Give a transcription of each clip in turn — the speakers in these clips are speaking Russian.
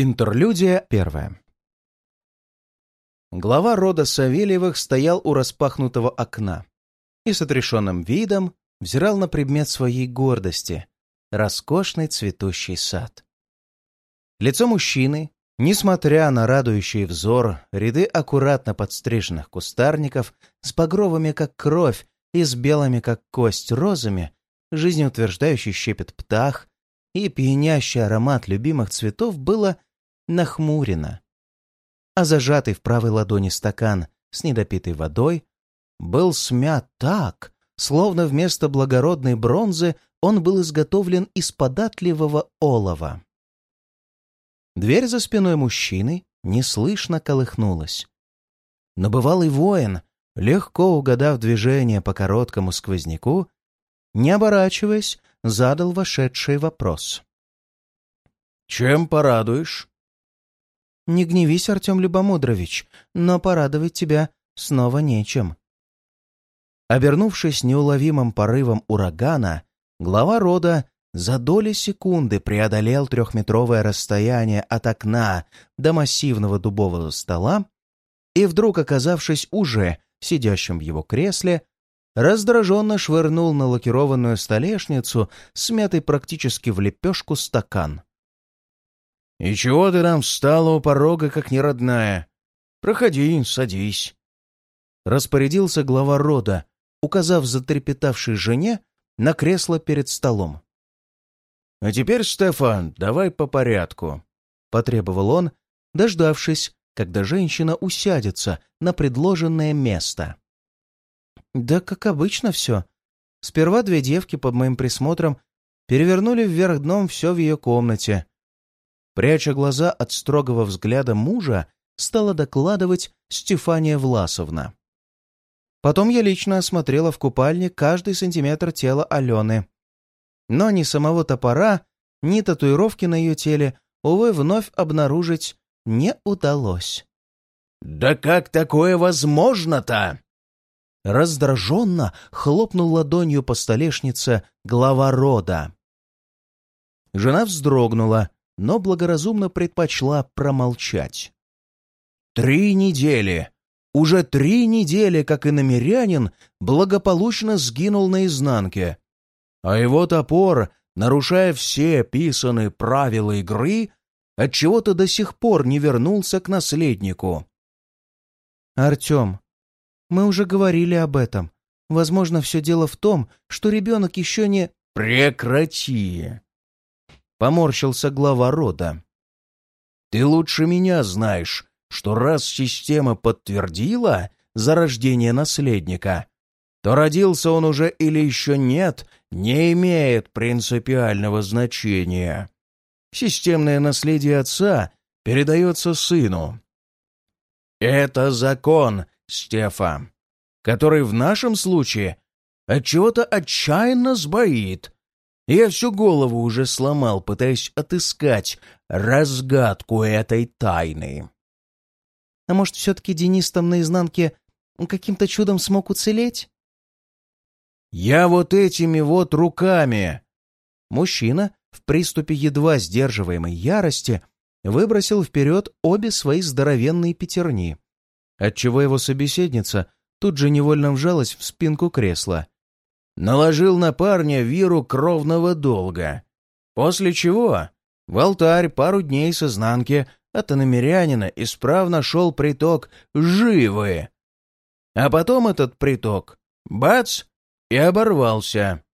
Интерлюдия первая. Глава рода Савельевых стоял у распахнутого окна и с отрешенным видом взирал на предмет своей гордости — роскошный цветущий сад. Лицо мужчины, несмотря на радующий взор, ряды аккуратно подстриженных кустарников с багровыми, как кровь, и с белыми, как кость, розами, жизнеутверждающий щепет птах и пьянящий аромат любимых цветов было нахмурено. А зажатый в правой ладони стакан с недопитой водой был смят так, словно вместо благородной бронзы он был изготовлен из податливого олова. Дверь за спиной мужчины неслышно колыхнулась. Но бывалый воин, легко угадав движение по короткому сквозняку, не оборачиваясь, задал вошедший вопрос. «Чем порадуешь?» Не гневись, Артем Любомудрович, но порадовать тебя снова нечем. Обернувшись неуловимым порывом урагана, глава рода за доли секунды преодолел трехметровое расстояние от окна до массивного дубового стола и, вдруг оказавшись уже сидящим в его кресле, раздраженно швырнул на лакированную столешницу, смятый практически в лепешку стакан. «И чего ты там встала у порога, как неродная? Проходи, садись». Распорядился глава рода, указав затрепетавшей жене на кресло перед столом. «А теперь, Стефан, давай по порядку», — потребовал он, дождавшись, когда женщина усядется на предложенное место. «Да как обычно все. Сперва две девки под моим присмотром перевернули вверх дном все в ее комнате, Пряча глаза от строгого взгляда мужа, стала докладывать Стефания Власовна. Потом я лично осмотрела в купальне каждый сантиметр тела Алены. Но ни самого топора, ни татуировки на ее теле, увы, вновь обнаружить не удалось. «Да как такое возможно-то?» Раздраженно хлопнул ладонью по столешнице глава рода. Жена вздрогнула, но благоразумно предпочла промолчать. Три недели! Уже три недели, как и намерянин, благополучно сгинул наизнанке. А его топор, нарушая все писанные правила игры, отчего-то до сих пор не вернулся к наследнику. «Артем, мы уже говорили об этом. Возможно, все дело в том, что ребенок еще не...» «Прекрати!» Поморщился глава рода. «Ты лучше меня знаешь, что раз система подтвердила зарождение наследника, то родился он уже или еще нет, не имеет принципиального значения. Системное наследие отца передается сыну. Это закон, Стефа, который в нашем случае от чего-то отчаянно сбоит, я всю голову уже сломал, пытаясь отыскать разгадку этой тайны. А может, все-таки Денис там наизнанке каким-то чудом смог уцелеть? Я вот этими вот руками... Мужчина в приступе едва сдерживаемой ярости выбросил вперед обе свои здоровенные пятерни, отчего его собеседница тут же невольно вжалась в спинку кресла наложил на парня виру кровного долга, после чего в алтарь пару дней с изнанки от иномерянина исправно шел приток живы. А потом этот приток, бац, и оборвался.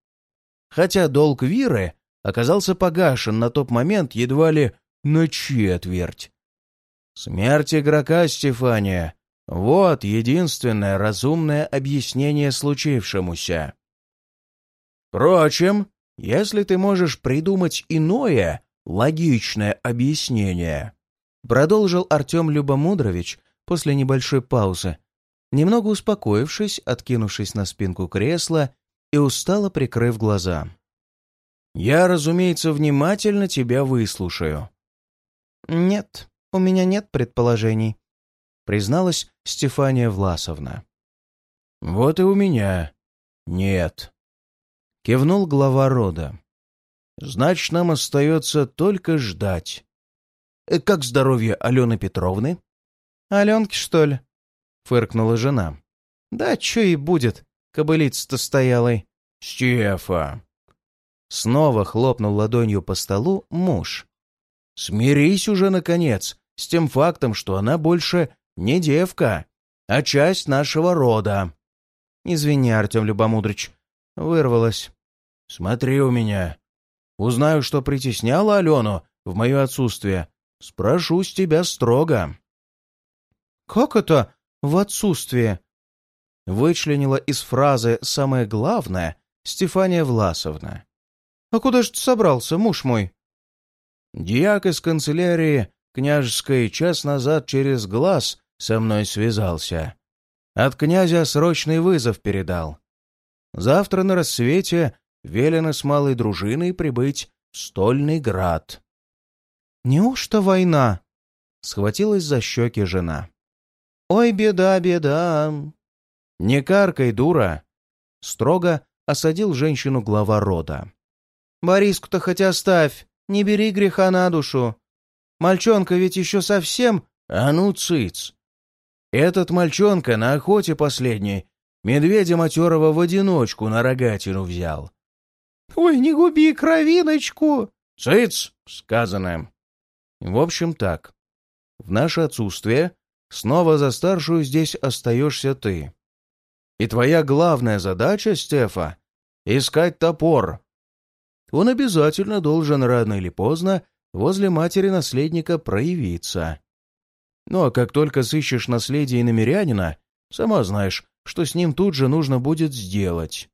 Хотя долг Виры оказался погашен на тот момент едва ли на четверть. Смерть игрока Стефания — вот единственное разумное объяснение случившемуся. Впрочем, если ты можешь придумать иное, логичное объяснение, продолжил Артем Любомудрович после небольшой паузы, немного успокоившись, откинувшись на спинку кресла и устало прикрыв глаза. «Я, разумеется, внимательно тебя выслушаю». «Нет, у меня нет предположений», — призналась Стефания Власовна. «Вот и у меня нет», Кивнул глава рода. «Значит, нам остается только ждать». Э, как здоровье Алены Петровны?» «Аленки, что ли?» — фыркнула жена. «Да что и будет, кобылица-то стоялой». «Стефа!» Снова хлопнул ладонью по столу муж. «Смирись уже, наконец, с тем фактом, что она больше не девка, а часть нашего рода». «Извини, Артем Любомудрыч, вырвалась». «Смотри у меня. Узнаю, что притесняла Алену в мое отсутствие. Спрошу с тебя строго». «Как это в отсутствие?» Вычленила из фразы самое главное Стефания Власовна. «А куда же ты собрался, муж мой?» Дьяк из канцелярии княжеской час назад через глаз со мной связался. От князя срочный вызов передал. Завтра на рассвете велено с малой дружиной прибыть в Стольный град. «Неужто война?» — схватилась за щеки жена. «Ой, беда, беда!» «Не каркай, дура!» — строго осадил женщину глава рода. «Бориску-то хоть оставь, не бери греха на душу. Мальчонка ведь еще совсем...» «А ну, цыц! Этот мальчонка на охоте последней медведя матерого в одиночку на рогатину взял». «Ой, не губи кровиночку!» «Цыц!» — сказано. В общем так. В наше отсутствие снова за старшую здесь остаешься ты. И твоя главная задача, Стефа, — искать топор. Он обязательно должен рано или поздно возле матери наследника проявиться. Ну а как только сыщешь наследие намерянина, сама знаешь, что с ним тут же нужно будет сделать.